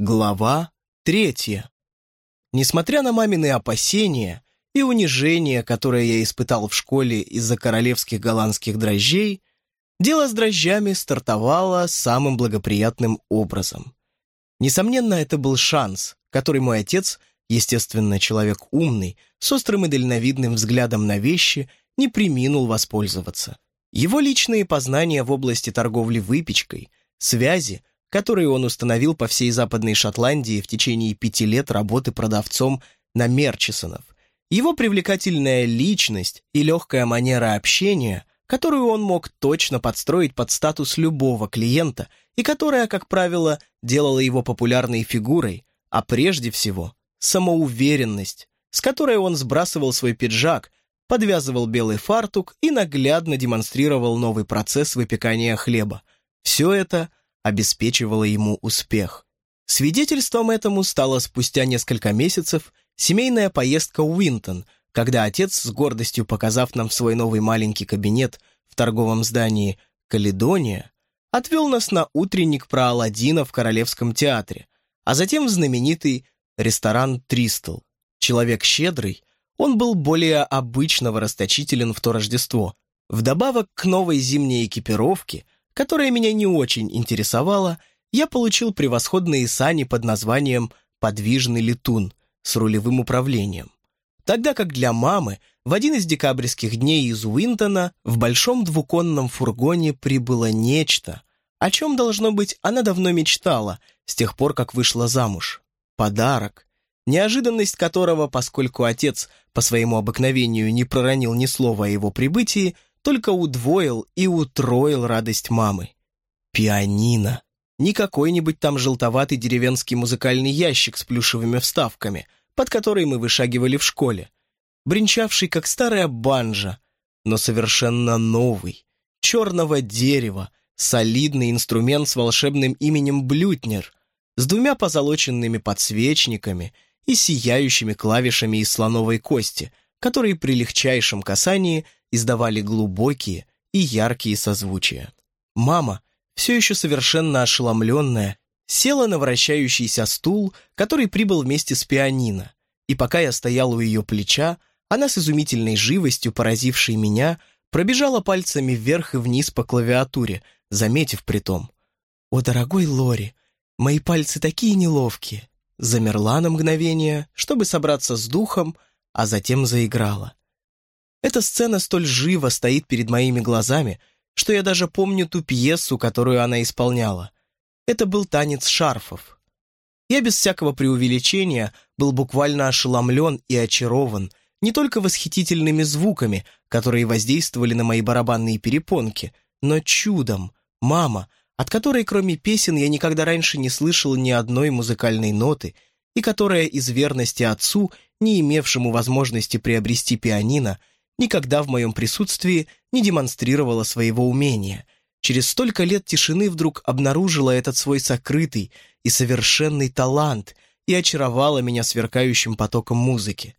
Глава третья. Несмотря на мамины опасения и унижение, которое я испытал в школе из-за королевских голландских дрожжей, дело с дрожжами стартовало самым благоприятным образом. Несомненно, это был шанс, который мой отец, естественно, человек умный, с острым и дальновидным взглядом на вещи, не приминул воспользоваться. Его личные познания в области торговли выпечкой, связи, которые он установил по всей Западной Шотландии в течение пяти лет работы продавцом на Мерчисонов. Его привлекательная личность и легкая манера общения, которую он мог точно подстроить под статус любого клиента и которая, как правило, делала его популярной фигурой, а прежде всего самоуверенность, с которой он сбрасывал свой пиджак, подвязывал белый фартук и наглядно демонстрировал новый процесс выпекания хлеба. Все это обеспечивало ему успех. Свидетельством этому стала спустя несколько месяцев семейная поездка в Уинтон, когда отец, с гордостью показав нам свой новый маленький кабинет в торговом здании «Каледония», отвел нас на утренник про Аладдина в Королевском театре, а затем в знаменитый ресторан «Тристл». Человек щедрый, он был более обычного расточителен в то Рождество. Вдобавок к новой зимней экипировке – которая меня не очень интересовала, я получил превосходные сани под названием «Подвижный летун» с рулевым управлением. Тогда как для мамы в один из декабрьских дней из Уинтона в большом двуконном фургоне прибыло нечто, о чем, должно быть, она давно мечтала с тех пор, как вышла замуж. Подарок, неожиданность которого, поскольку отец по своему обыкновению не проронил ни слова о его прибытии, только удвоил и утроил радость мамы. Пианино. Не какой-нибудь там желтоватый деревенский музыкальный ящик с плюшевыми вставками, под который мы вышагивали в школе, бренчавший как старая банжа, но совершенно новый, черного дерева, солидный инструмент с волшебным именем блютнер, с двумя позолоченными подсвечниками и сияющими клавишами из слоновой кости, которые при легчайшем касании – издавали глубокие и яркие созвучия. Мама, все еще совершенно ошеломленная, села на вращающийся стул, который прибыл вместе с пианино, и пока я стоял у ее плеча, она с изумительной живостью, поразившей меня, пробежала пальцами вверх и вниз по клавиатуре, заметив при том. «О, дорогой Лори, мои пальцы такие неловкие!» Замерла на мгновение, чтобы собраться с духом, а затем заиграла. Эта сцена столь живо стоит перед моими глазами, что я даже помню ту пьесу, которую она исполняла. Это был танец шарфов. Я без всякого преувеличения был буквально ошеломлен и очарован не только восхитительными звуками, которые воздействовали на мои барабанные перепонки, но чудом, мама, от которой кроме песен я никогда раньше не слышал ни одной музыкальной ноты, и которая из верности отцу, не имевшему возможности приобрести пианино, никогда в моем присутствии не демонстрировала своего умения. Через столько лет тишины вдруг обнаружила этот свой сокрытый и совершенный талант и очаровала меня сверкающим потоком музыки.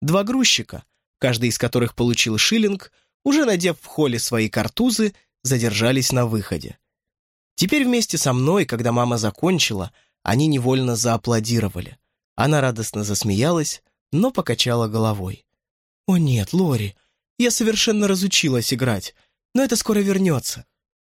Два грузчика, каждый из которых получил шиллинг, уже надев в холле свои картузы, задержались на выходе. Теперь вместе со мной, когда мама закончила, они невольно зааплодировали. Она радостно засмеялась, но покачала головой. «О нет, Лори, я совершенно разучилась играть, но это скоро вернется».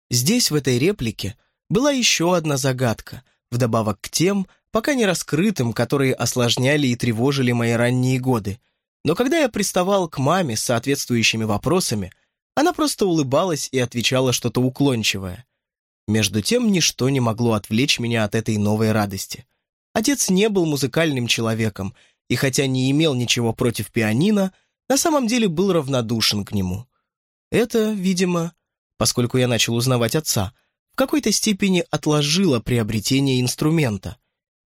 Здесь, в этой реплике, была еще одна загадка, вдобавок к тем, пока не раскрытым, которые осложняли и тревожили мои ранние годы. Но когда я приставал к маме с соответствующими вопросами, она просто улыбалась и отвечала что-то уклончивое. Между тем, ничто не могло отвлечь меня от этой новой радости. Отец не был музыкальным человеком, и хотя не имел ничего против пианино, на самом деле был равнодушен к нему. Это, видимо, поскольку я начал узнавать отца, в какой-то степени отложило приобретение инструмента.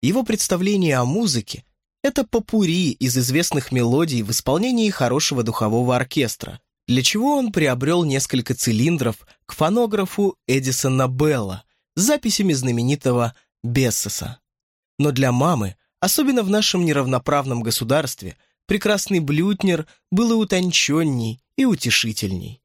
Его представление о музыке — это попури из известных мелодий в исполнении хорошего духового оркестра, для чего он приобрел несколько цилиндров к фонографу Эдисона Белла с записями знаменитого Бессеса. Но для мамы, особенно в нашем неравноправном государстве — прекрасный блютнер был и утонченней, и утешительней.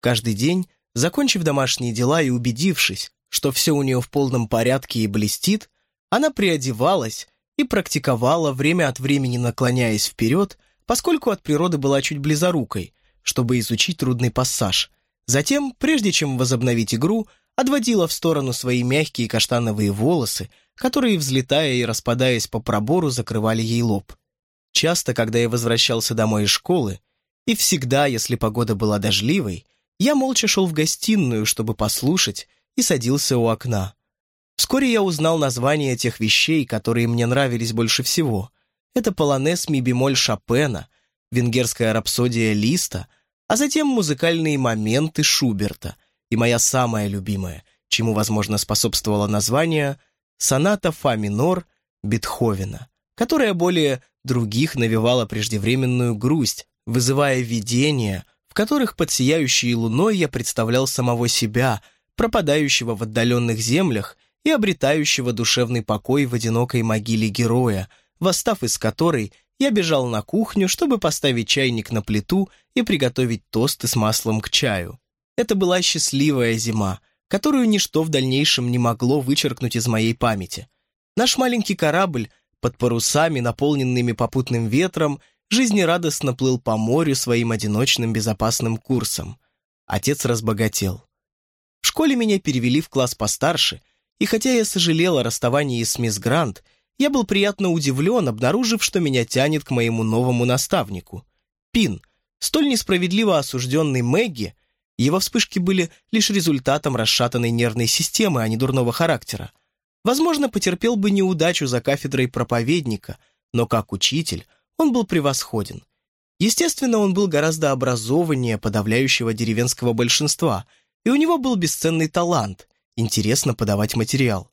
Каждый день, закончив домашние дела и убедившись, что все у нее в полном порядке и блестит, Она приодевалась и практиковала, время от времени наклоняясь вперед, поскольку от природы была чуть близорукой, чтобы изучить трудный пассаж. Затем, прежде чем возобновить игру, отводила в сторону свои мягкие каштановые волосы, которые, взлетая и распадаясь по пробору, закрывали ей лоб. Часто, когда я возвращался домой из школы, и всегда, если погода была дождливой, я молча шел в гостиную, чтобы послушать, и садился у окна. Вскоре я узнал название тех вещей, которые мне нравились больше всего. Это полонез ми-бемоль Шопена, венгерская рапсодия Листа, а затем музыкальные моменты Шуберта и моя самая любимая, чему, возможно, способствовало название, соната фа минор Бетховена, которая более других навевала преждевременную грусть, вызывая видения, в которых под сияющей луной я представлял самого себя, пропадающего в отдаленных землях и обретающего душевный покой в одинокой могиле героя, восстав из которой я бежал на кухню, чтобы поставить чайник на плиту и приготовить тосты с маслом к чаю. Это была счастливая зима, которую ничто в дальнейшем не могло вычеркнуть из моей памяти. Наш маленький корабль под парусами, наполненными попутным ветром, жизнерадостно плыл по морю своим одиночным безопасным курсом. Отец разбогател. В школе меня перевели в класс постарше, и хотя я сожалел о расставании с мисс Грант, я был приятно удивлен, обнаружив, что меня тянет к моему новому наставнику. Пин, столь несправедливо осужденный Мэгги, его вспышки были лишь результатом расшатанной нервной системы, а не дурного характера. Возможно, потерпел бы неудачу за кафедрой проповедника, но как учитель он был превосходен. Естественно, он был гораздо образованнее подавляющего деревенского большинства, и у него был бесценный талант, интересно подавать материал.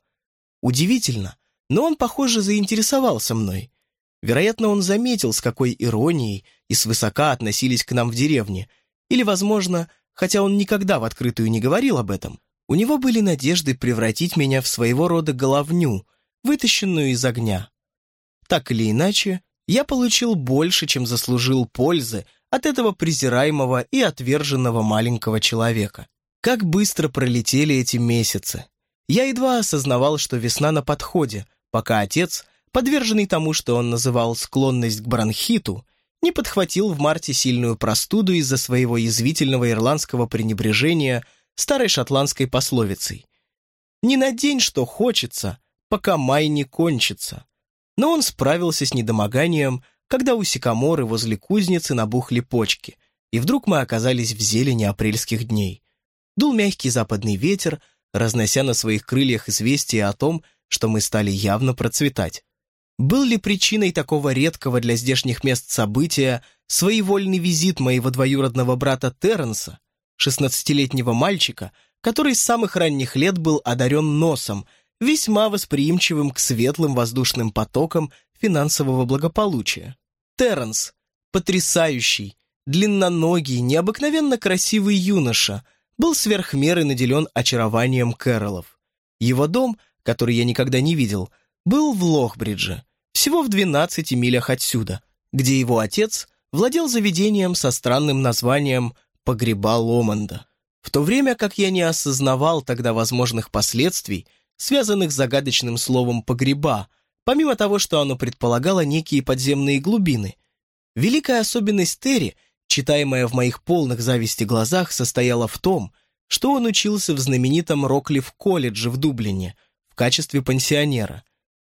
Удивительно, но он, похоже, заинтересовался мной. Вероятно, он заметил, с какой иронией и свысока относились к нам в деревне, или, возможно, хотя он никогда в открытую не говорил об этом, у него были надежды превратить меня в своего рода головню, вытащенную из огня. Так или иначе, я получил больше, чем заслужил пользы от этого презираемого и отверженного маленького человека. Как быстро пролетели эти месяцы. Я едва осознавал, что весна на подходе, пока отец, подверженный тому, что он называл склонность к бронхиту, не подхватил в марте сильную простуду из-за своего язвительного ирландского пренебрежения старой шотландской пословицей. «Не надень, что хочется, пока май не кончится». Но он справился с недомоганием, когда у сикаморы возле кузницы набухли почки, и вдруг мы оказались в зелени апрельских дней. Дул мягкий западный ветер, разнося на своих крыльях известие о том, что мы стали явно процветать. Был ли причиной такого редкого для здешних мест события своевольный визит моего двоюродного брата Терренса, шестнадцатилетнего мальчика, который с самых ранних лет был одарен носом, весьма восприимчивым к светлым воздушным потокам финансового благополучия. Терренс, потрясающий, длинноногий, необыкновенно красивый юноша, был сверх меры наделен очарованием Кэролов. Его дом, который я никогда не видел, был в Лохбридже, всего в 12 милях отсюда, где его отец владел заведением со странным названием погреба Ломанда. В то время как я не осознавал тогда возможных последствий, связанных с загадочным словом «погреба», помимо того, что оно предполагало некие подземные глубины. Великая особенность Терри, читаемая в моих полных зависти глазах, состояла в том, что он учился в знаменитом Роклифф-колледже в Дублине в качестве пансионера.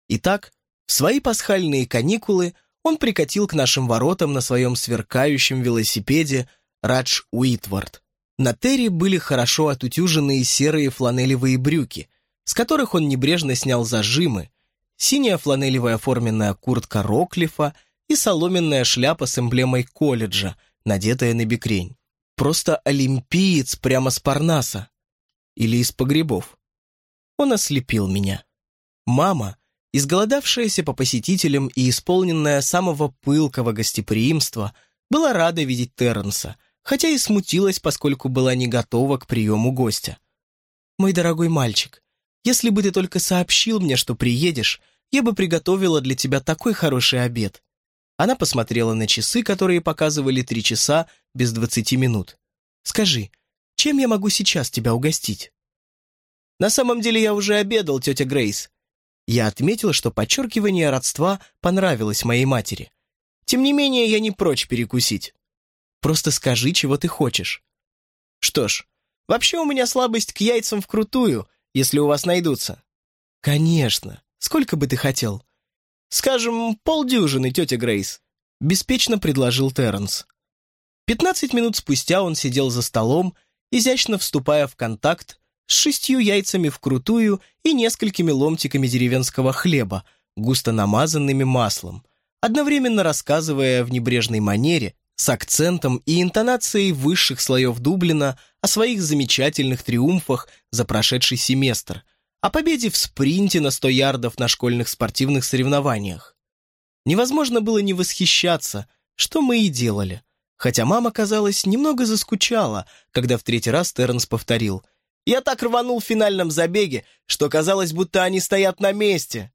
Итак, в свои пасхальные каникулы он прикатил к нашим воротам на своем сверкающем велосипеде Радж Уитвард. На Терри были хорошо отутюженные серые фланелевые брюки, с которых он небрежно снял зажимы, синяя фланелевая форменная куртка Роклифа и соломенная шляпа с эмблемой колледжа, надетая на бикрень. Просто олимпиец прямо с Парнаса. Или из погребов. Он ослепил меня. Мама, изголодавшаяся по посетителям и исполненная самого пылкого гостеприимства, была рада видеть Терренса, хотя и смутилась, поскольку была не готова к приему гостя. «Мой дорогой мальчик, если бы ты только сообщил мне, что приедешь, я бы приготовила для тебя такой хороший обед». Она посмотрела на часы, которые показывали три часа без двадцати минут. «Скажи, чем я могу сейчас тебя угостить?» «На самом деле я уже обедал, тетя Грейс. Я отметил, что подчеркивание родства понравилось моей матери. Тем не менее, я не прочь перекусить. Просто скажи, чего ты хочешь. Что ж, вообще у меня слабость к яйцам вкрутую, если у вас найдутся. Конечно. Сколько бы ты хотел? Скажем, полдюжины, тетя Грейс. Беспечно предложил Терренс. Пятнадцать минут спустя он сидел за столом, изящно вступая в контакт с шестью яйцами вкрутую и несколькими ломтиками деревенского хлеба, густо намазанными маслом, одновременно рассказывая в небрежной манере, с акцентом и интонацией высших слоев Дублина о своих замечательных триумфах за прошедший семестр, о победе в спринте на 100 ярдов на школьных спортивных соревнованиях. Невозможно было не восхищаться, что мы и делали, хотя мама, казалось, немного заскучала, когда в третий раз Терренс повторил – я так рванул в финальном забеге, что казалось, будто они стоят на месте.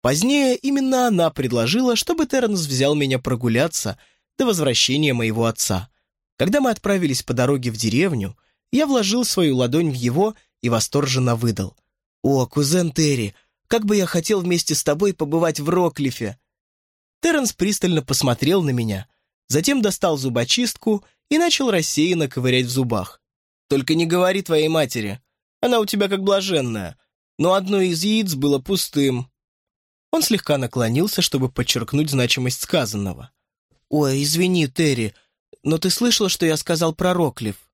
Позднее именно она предложила, чтобы Терренс взял меня прогуляться до возвращения моего отца. Когда мы отправились по дороге в деревню, я вложил свою ладонь в его и восторженно выдал. «О, кузен Терри, как бы я хотел вместе с тобой побывать в Роклифе!» Терренс пристально посмотрел на меня, затем достал зубочистку и начал рассеянно ковырять в зубах. Только не говори твоей матери. Она у тебя как блаженная. Но одно из яиц было пустым». Он слегка наклонился, чтобы подчеркнуть значимость сказанного. «Ой, извини, Терри, но ты слышал, что я сказал про Роклиф?»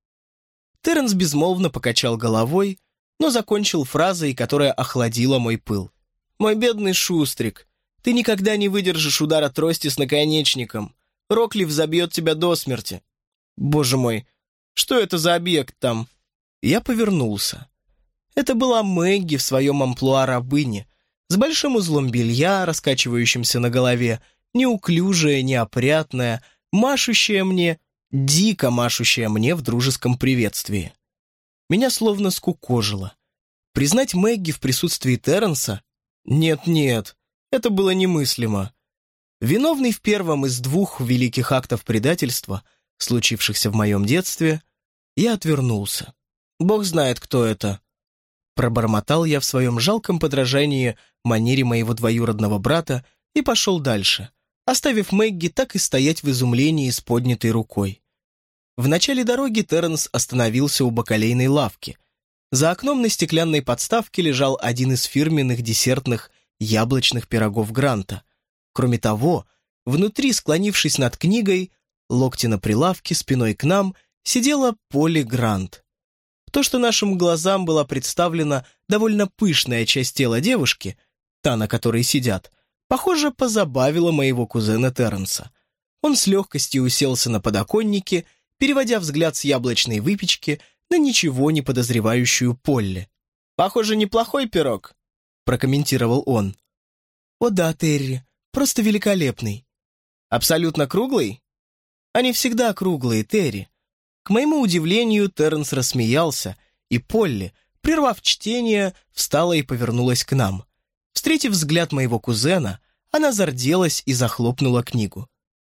Терренс безмолвно покачал головой, но закончил фразой, которая охладила мой пыл. «Мой бедный шустрик, ты никогда не выдержишь удара трости с наконечником. Роклиф забьет тебя до смерти. Боже мой, что это за объект там?» Я повернулся. Это была Мэгги в своем амплуа рабыни, с большим узлом белья, раскачивающимся на голове, неуклюжая, неопрятная, машущая мне, дико машущая мне в дружеском приветствии. Меня словно скукожило. Признать Мэгги в присутствии Терренса? Нет-нет, это было немыслимо. Виновный в первом из двух великих актов предательства — случившихся в моем детстве, я отвернулся. Бог знает, кто это. Пробормотал я в своем жалком подражании манере моего двоюродного брата и пошел дальше, оставив Мэгги так и стоять в изумлении с поднятой рукой. В начале дороги Терренс остановился у бакалейной лавки. За окном на стеклянной подставке лежал один из фирменных десертных яблочных пирогов Гранта. Кроме того, внутри, склонившись над книгой, локти на прилавке, спиной к нам, сидела Поли Грант. То, что нашим глазам была представлена довольно пышная часть тела девушки, та, на которой сидят, похоже, позабавила моего кузена Терренса. Он с легкостью уселся на подоконнике, переводя взгляд с яблочной выпечки на ничего не подозревающую Полли. «Похоже, неплохой пирог», — прокомментировал он. «О да, Терри, просто великолепный». «Абсолютно круглый?» Они всегда круглые, Терри. К моему удивлению, Терренс рассмеялся, и Полли, прервав чтение, встала и повернулась к нам. Встретив взгляд моего кузена, она зарделась и захлопнула книгу.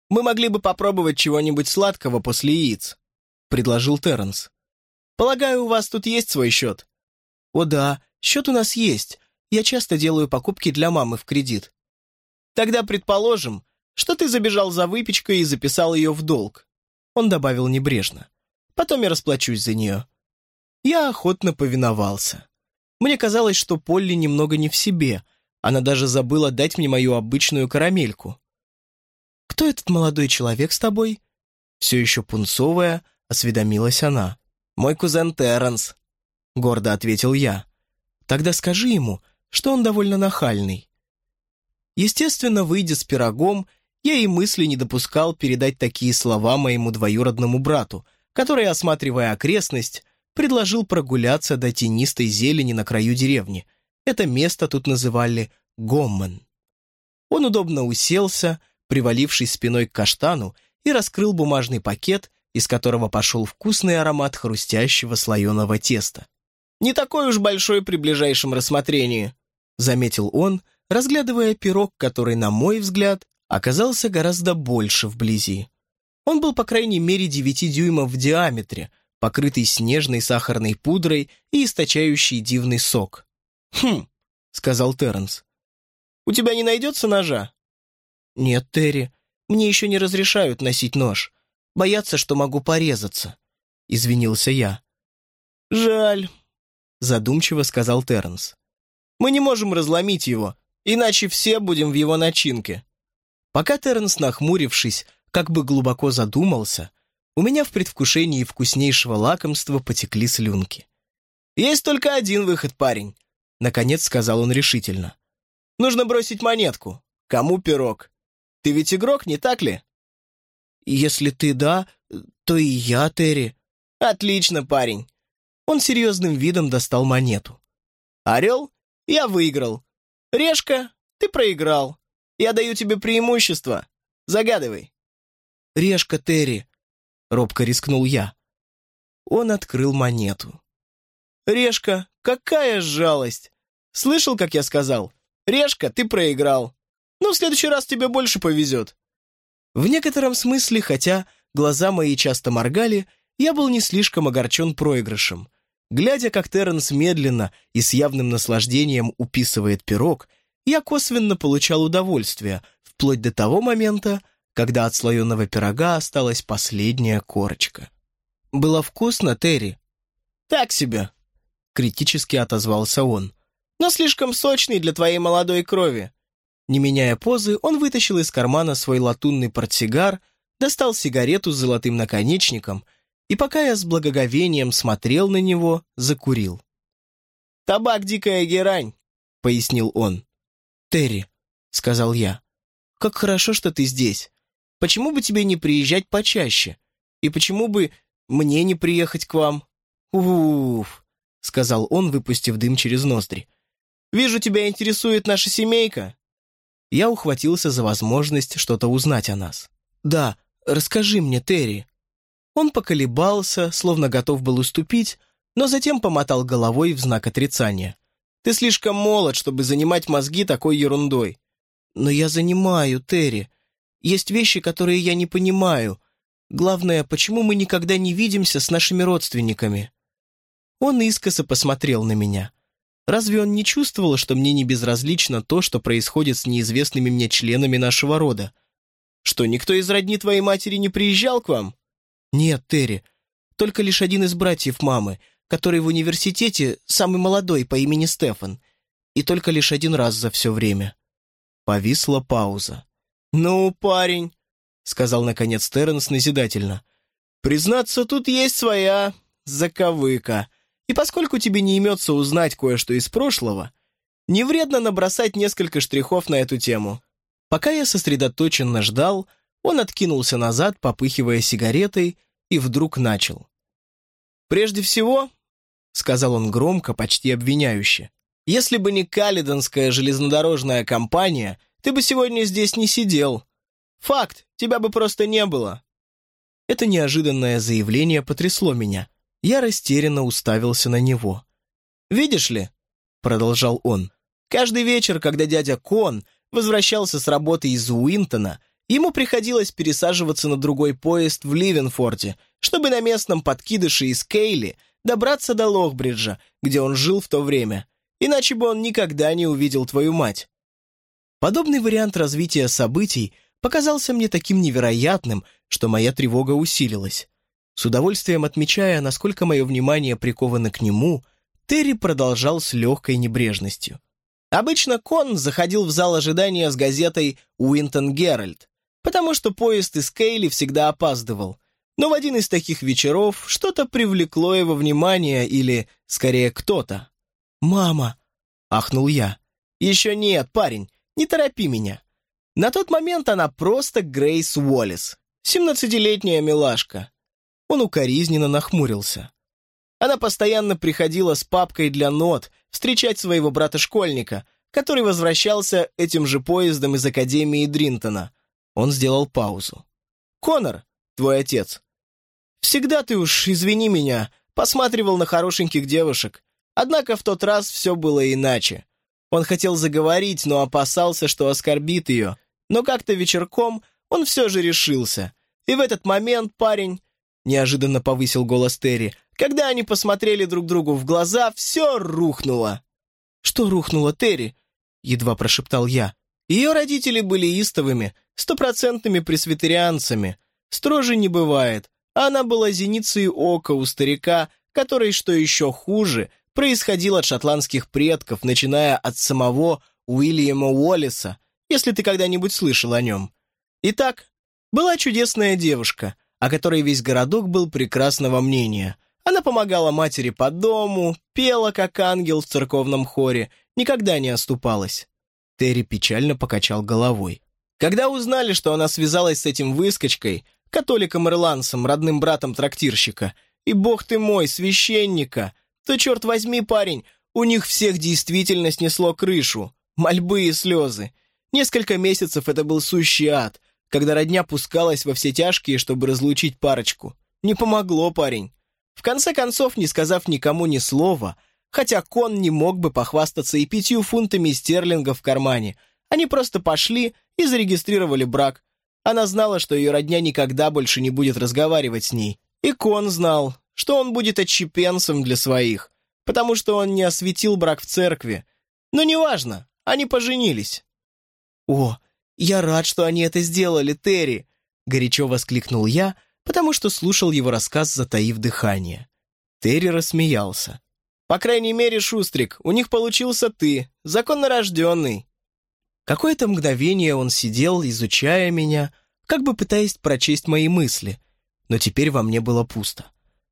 «Мы могли бы попробовать чего-нибудь сладкого после яиц», — предложил Терренс. «Полагаю, у вас тут есть свой счет?» «О да, счет у нас есть. Я часто делаю покупки для мамы в кредит». «Тогда предположим, что ты забежал за выпечкой и записал ее в долг. Он добавил небрежно. Потом я расплачусь за нее. Я охотно повиновался. Мне казалось, что Полли немного не в себе. Она даже забыла дать мне мою обычную карамельку. «Кто этот молодой человек с тобой?» Все еще пунцовая, осведомилась она. «Мой кузен Терренс», — гордо ответил я. «Тогда скажи ему, что он довольно нахальный». Естественно, выйдя с пирогом, я и мысли не допускал передать такие слова моему двоюродному брату, который, осматривая окрестность, предложил прогуляться до тенистой зелени на краю деревни. Это место тут называли Гоммен. Он удобно уселся, привалившись спиной к каштану, и раскрыл бумажный пакет, из которого пошел вкусный аромат хрустящего слоеного теста. «Не такой уж большой при ближайшем рассмотрении», — заметил он, разглядывая пирог, который, на мой взгляд, оказался гораздо больше вблизи. Он был по крайней мере 9 дюймов в диаметре, покрытый снежной сахарной пудрой и источающий дивный сок. «Хм», — сказал Терренс. «У тебя не найдется ножа?» «Нет, Терри, мне еще не разрешают носить нож. Боятся, что могу порезаться», — извинился я. «Жаль», — задумчиво сказал Терренс. «Мы не можем разломить его, иначе все будем в его начинке». Пока Терренс, нахмурившись, как бы глубоко задумался, у меня в предвкушении вкуснейшего лакомства потекли слюнки. «Есть только один выход, парень», — наконец сказал он решительно. «Нужно бросить монетку. Кому пирог? Ты ведь игрок, не так ли?» «Если ты да, то и я, Терри». «Отлично, парень». Он серьезным видом достал монету. «Орел? Я выиграл. Решка? Ты проиграл. Я даю тебе преимущество. Загадывай». «Решка, Терри», — робко рискнул я. Он открыл монету. «Решка, какая жалость! Слышал, как я сказал? Решка, ты проиграл. Ну, в следующий раз тебе больше повезет». В некотором смысле, хотя глаза мои часто моргали, я был не слишком огорчен проигрышем. Глядя, как Терренс медленно и с явным наслаждением уписывает пирог, я косвенно получал удовольствие, вплоть до того момента, когда от слоеного пирога осталась последняя корочка. «Было вкусно, Терри?» «Так себе», — критически отозвался он. «Но слишком сочный для твоей молодой крови». Не меняя позы, он вытащил из кармана свой латунный портсигар, достал сигарету с золотым наконечником и, пока я с благоговением смотрел на него, закурил. «Табак дикая герань», — пояснил он. «Терри», — сказал я, — «как хорошо, что ты здесь. Почему бы тебе не приезжать почаще? И почему бы мне не приехать к вам?» «Уф», — сказал он, выпустив дым через ноздри. «Вижу, тебя интересует наша семейка». Я ухватился за возможность что-то узнать о нас. «Да, расскажи мне, Терри». Он поколебался, словно готов был уступить, но затем помотал головой в знак отрицания. Ты слишком молод, чтобы занимать мозги такой ерундой. Но я занимаю, Терри. Есть вещи, которые я не понимаю. Главное, почему мы никогда не видимся с нашими родственниками?» Он искоса посмотрел на меня. Разве он не чувствовал, что мне не безразлично то, что происходит с неизвестными мне членами нашего рода? Что, никто из родни твоей матери не приезжал к вам? Нет, Терри, только лишь один из братьев мамы — который в университете самый молодой по имени Стефан, и только лишь один раз за все время. Повисла пауза. «Ну, парень», — сказал наконец Терренс назидательно, «признаться, тут есть своя заковыка, и поскольку тебе не имется узнать кое-что из прошлого, не вредно набросать несколько штрихов на эту тему». Пока я сосредоточенно ждал, он откинулся назад, попыхивая сигаретой, и вдруг начал. «Прежде всего, сказал он громко, почти обвиняюще. «Если бы не Калидонская железнодорожная компания, ты бы сегодня здесь не сидел. Факт, тебя бы просто не было». Это неожиданное заявление потрясло меня. Я растерянно уставился на него. «Видишь ли», — продолжал он, — «каждый вечер, когда дядя Кон возвращался с работы из Уинтона, ему приходилось пересаживаться на другой поезд в Ливенфорте, чтобы на местном подкидыше из Кейли добраться до Лохбриджа, где он жил в то время, иначе бы он никогда не увидел твою мать. Подобный вариант развития событий показался мне таким невероятным, что моя тревога усилилась. С удовольствием отмечая, насколько мое внимание приковано к нему, Терри продолжал с легкой небрежностью. Обычно Кон заходил в зал ожидания с газетой «Уинтон Геральт», потому что поезд из Кейли всегда опаздывал, но в один из таких вечеров что-то привлекло его внимание или, скорее, кто-то. «Мама!» — ахнул я. «Еще нет, парень, не торопи меня». На тот момент она просто Грейс Уоллес, семнадцатилетняя милашка. Он укоризненно нахмурился. Она постоянно приходила с папкой для нот встречать своего брата-школьника, который возвращался этим же поездом из Академии Дринтона. Он сделал паузу. «Конор, твой отец, Всегда ты уж, извини меня, посматривал на хорошеньких девушек. Однако в тот раз все было иначе. Он хотел заговорить, но опасался, что оскорбит ее. Но как-то вечерком он все же решился. И в этот момент парень, неожиданно повысил голос Терри, когда они посмотрели друг другу в глаза, все рухнуло. «Что рухнуло, Терри?» — едва прошептал я. Ее родители были истовыми, стопроцентными пресвитерианцами. Строже не бывает. Она была зеницей ока у старика, который, что еще хуже, происходил от шотландских предков, начиная от самого Уильяма Уоллиса, если ты когда-нибудь слышал о нем. Итак, была чудесная девушка, о которой весь городок был прекрасного мнения. Она помогала матери по дому, пела как ангел в церковном хоре, никогда не оступалась. Терри печально покачал головой. Когда узнали, что она связалась с этим выскочкой, католиком-ирландцем, родным братом трактирщика, и, бог ты мой, священника, то, черт возьми, парень, у них всех действительно снесло крышу, мольбы и слезы. Несколько месяцев это был сущий ад, когда родня пускалась во все тяжкие, чтобы разлучить парочку. Не помогло, парень. В конце концов, не сказав никому ни слова, хотя Кон не мог бы похвастаться и пятью фунтами стерлингов в кармане, они просто пошли и зарегистрировали брак. Она знала, что ее родня никогда больше не будет разговаривать с ней. И Кон знал, что он будет отщепенцем для своих, потому что он не осветил брак в церкви. Но неважно, они поженились. «О, я рад, что они это сделали, Терри!» — горячо воскликнул я, потому что слушал его рассказ, затаив дыхание. Терри рассмеялся. «По крайней мере, Шустрик, у них получился ты, законнорожденный». Какое-то мгновение он сидел, изучая меня, как бы пытаясь прочесть мои мысли, но теперь во мне было пусто.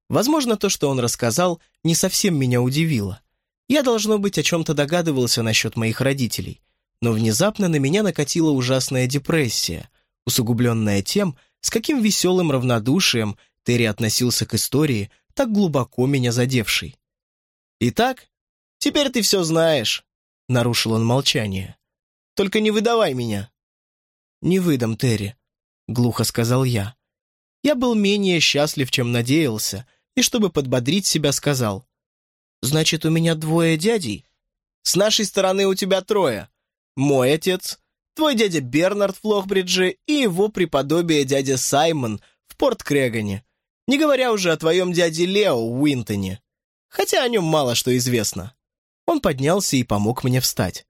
Возможно, то, что он рассказал, не совсем меня удивило. Я, должно быть, о чем-то догадывался насчет моих родителей, но внезапно на меня накатила ужасная депрессия, усугубленная тем, с каким веселым равнодушием Терри относился к истории, так глубоко меня задевшей. «Итак, теперь ты все знаешь», — нарушил он молчание. «Только не выдавай меня». «Не выдам, Терри», — глухо сказал я. Я был менее счастлив, чем надеялся, и, чтобы подбодрить себя, сказал. «Значит, у меня двое дядей?» «С нашей стороны у тебя трое. Мой отец, твой дядя Бернард в Лохбридже и его преподобие дядя Саймон в Порт-Крегане, не говоря уже о твоем дяде Лео Уинтоне, хотя о нем мало что известно. Он поднялся и помог мне встать.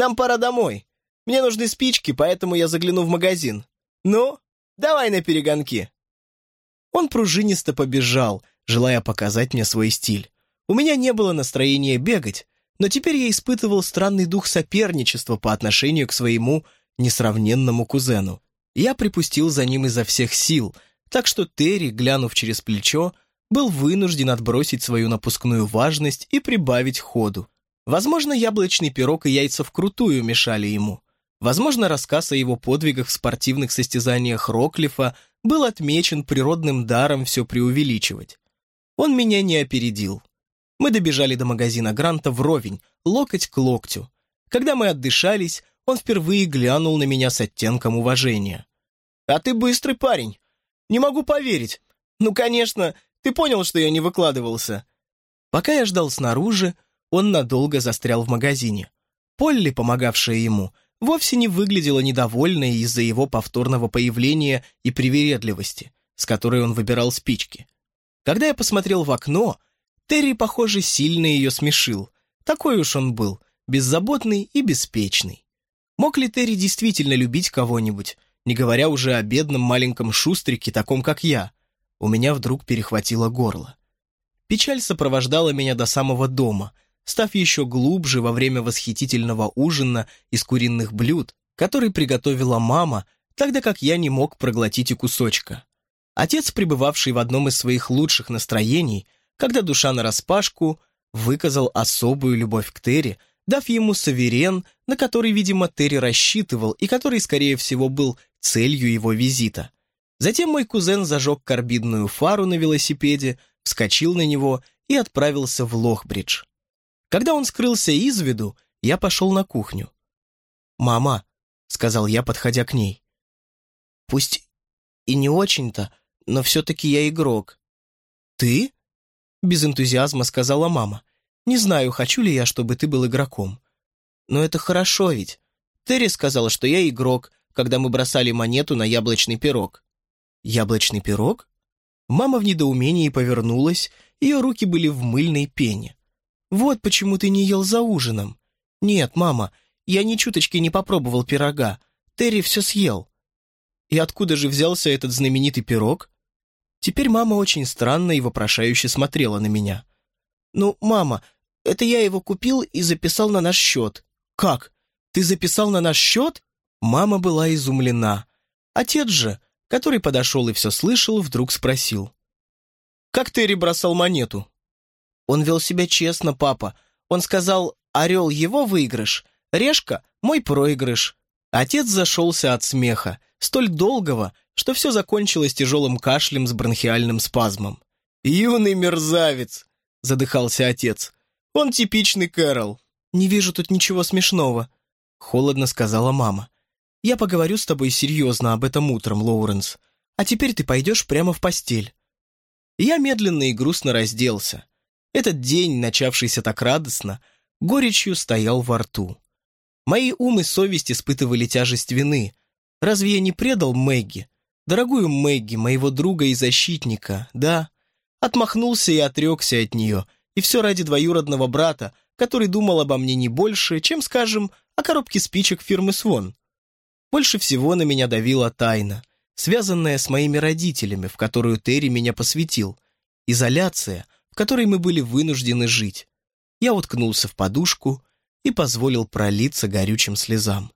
«Нам пора домой. Мне нужны спички, поэтому я загляну в магазин. Ну, давай на перегонки». Он пружинисто побежал, желая показать мне свой стиль. У меня не было настроения бегать, но теперь я испытывал странный дух соперничества по отношению к своему несравненному кузену. Я припустил за ним изо всех сил, так что Терри, глянув через плечо, был вынужден отбросить свою напускную важность и прибавить ходу. Возможно, яблочный пирог и яйца вкрутую мешали ему. Возможно, рассказ о его подвигах в спортивных состязаниях Роклифа был отмечен природным даром все преувеличивать. Он меня не опередил. Мы добежали до магазина Гранта вровень, локоть к локтю. Когда мы отдышались, он впервые глянул на меня с оттенком уважения. «А ты быстрый парень. Не могу поверить. Ну, конечно, ты понял, что я не выкладывался». Пока я ждал снаружи, он надолго застрял в магазине. Полли, помогавшая ему, вовсе не выглядела недовольной из-за его повторного появления и привередливости, с которой он выбирал спички. Когда я посмотрел в окно, Терри, похоже, сильно ее смешил. Такой уж он был, беззаботный и беспечный. Мог ли Терри действительно любить кого-нибудь, не говоря уже о бедном маленьком шустрике, таком как я? У меня вдруг перехватило горло. Печаль сопровождала меня до самого дома, став еще глубже во время восхитительного ужина из куриных блюд, который приготовила мама, тогда как я не мог проглотить и кусочка. Отец, пребывавший в одном из своих лучших настроений, когда душа нараспашку, выказал особую любовь к Терри, дав ему саверен, на который, видимо, Терри рассчитывал и который, скорее всего, был целью его визита. Затем мой кузен зажег карбидную фару на велосипеде, вскочил на него и отправился в Лохбридж. Когда он скрылся из виду, я пошел на кухню. «Мама», — сказал я, подходя к ней, — «пусть и не очень-то, но все-таки я игрок». «Ты?» Без энтузиазма сказала мама. «Не знаю, хочу ли я, чтобы ты был игроком. Но это хорошо ведь. Терри сказала, что я игрок, когда мы бросали монету на яблочный пирог». «Яблочный пирог?» Мама в недоумении повернулась, ее руки были в мыльной пене. Вот почему ты не ел за ужином. Нет, мама, я ни чуточки не попробовал пирога. Терри все съел. И откуда же взялся этот знаменитый пирог? Теперь мама очень странно и вопрошающе смотрела на меня. «Ну, мама, это я его купил и записал на наш счет». «Как? Ты записал на наш счет?» Мама была изумлена. Отец же, который подошел и все слышал, вдруг спросил. «Как Терри бросал монету?» Он вел себя честно, папа. Он сказал, орел его выигрыш, решка мой проигрыш. Отец зашелся от смеха, столь долгого, что все закончилось тяжелым кашлем с бронхиальным спазмом. «Юный мерзавец!» — задыхался отец. «Он типичный Кэрол». «Не вижу тут ничего смешного», — холодно сказала мама. «Я поговорю с тобой серьезно об этом утром, Лоуренс. А теперь ты пойдешь прямо в постель». Я медленно и грустно разделся. Этот день, начавшийся так радостно, горечью стоял во рту. Мои ум и совесть испытывали тяжесть вины. Разве я не предал Мэгги? Дорогую Мэгги, моего друга и защитника, да? Отмахнулся и отрекся от нее, и все ради двоюродного брата, который думал обо мне не больше, чем, скажем, о коробке спичек фирмы Свон. Больше всего на меня давила тайна, связанная с моими родителями, в которую Терри меня посвятил. Изоляция, которой мы были вынуждены жить. Я уткнулся в подушку и позволил пролиться горючим слезам.